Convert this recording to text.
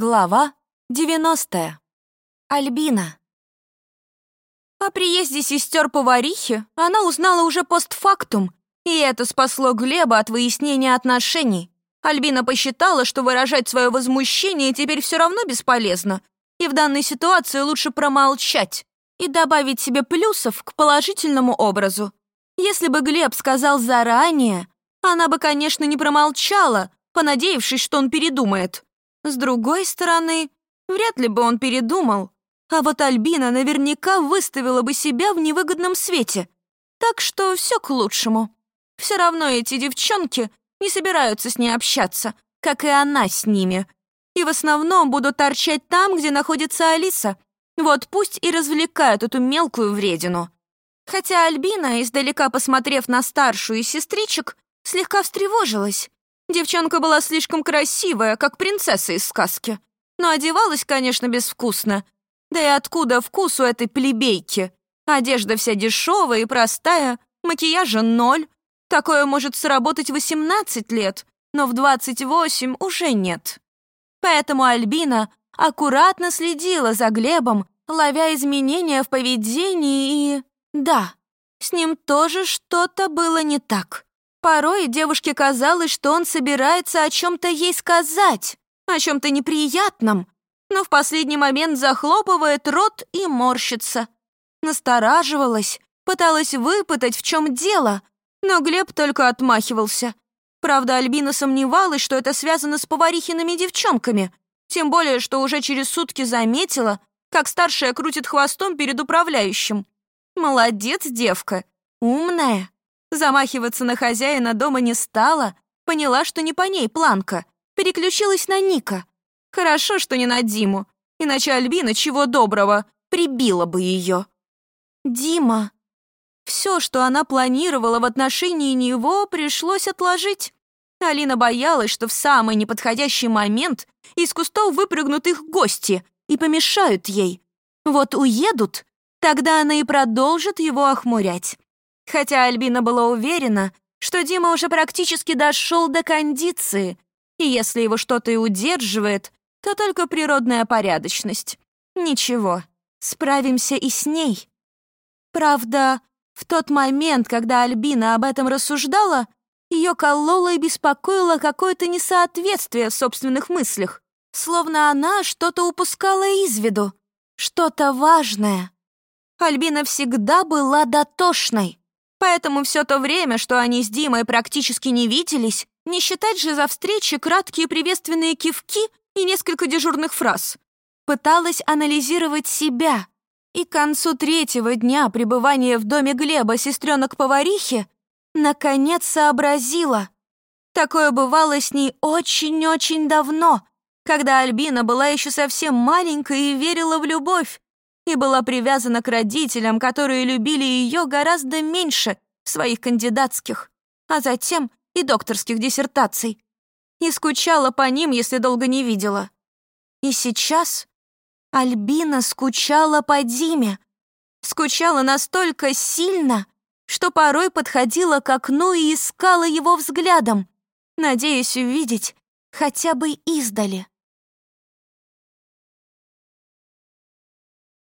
Глава 90. Альбина. О приезде сестер-поварихи она узнала уже постфактум, и это спасло Глеба от выяснения отношений. Альбина посчитала, что выражать свое возмущение теперь все равно бесполезно, и в данной ситуации лучше промолчать и добавить себе плюсов к положительному образу. Если бы Глеб сказал заранее, она бы, конечно, не промолчала, понадеявшись, что он передумает. С другой стороны, вряд ли бы он передумал, а вот Альбина наверняка выставила бы себя в невыгодном свете. Так что все к лучшему. Все равно эти девчонки не собираются с ней общаться, как и она с ними. И в основном будут торчать там, где находится Алиса. Вот пусть и развлекают эту мелкую вредину. Хотя Альбина, издалека посмотрев на старшую из сестричек, слегка встревожилась. Девчонка была слишком красивая, как принцесса из сказки. Но одевалась, конечно, безвкусно. Да и откуда вкус у этой плебейки? Одежда вся дешевая и простая, макияжа ноль. Такое может сработать 18 лет, но в 28 уже нет. Поэтому Альбина аккуратно следила за Глебом, ловя изменения в поведении и... Да, с ним тоже что-то было не так. Порой девушке казалось, что он собирается о чем-то ей сказать, о чем-то неприятном, но в последний момент захлопывает рот и морщится. Настораживалась, пыталась выпытать, в чем дело, но Глеб только отмахивался. Правда, Альбина сомневалась, что это связано с поварихиными девчонками, тем более, что уже через сутки заметила, как старшая крутит хвостом перед управляющим. Молодец, девка, умная. Замахиваться на хозяина дома не стала, поняла, что не по ней планка, переключилась на Ника. Хорошо, что не на Диму, иначе Альбина, чего доброго, прибила бы ее. Дима. Все, что она планировала в отношении него, пришлось отложить. Алина боялась, что в самый неподходящий момент из кустов выпрыгнут их гости и помешают ей. Вот уедут, тогда она и продолжит его охмурять. Хотя Альбина была уверена, что Дима уже практически дошел до кондиции, и если его что-то и удерживает, то только природная порядочность. Ничего, справимся и с ней. Правда, в тот момент, когда Альбина об этом рассуждала, ее кололо и беспокоило какое-то несоответствие в собственных мыслях, словно она что-то упускала из виду, что-то важное. Альбина всегда была дотошной. Поэтому все то время, что они с Димой практически не виделись, не считать же за встречи краткие приветственные кивки и несколько дежурных фраз. Пыталась анализировать себя. И к концу третьего дня пребывания в доме Глеба сестренок-поварихи наконец сообразила. Такое бывало с ней очень-очень давно, когда Альбина была еще совсем маленькой и верила в любовь и была привязана к родителям, которые любили ее гораздо меньше своих кандидатских, а затем и докторских диссертаций, и скучала по ним, если долго не видела. И сейчас Альбина скучала по Диме, скучала настолько сильно, что порой подходила к окну и искала его взглядом, надеясь увидеть хотя бы издали.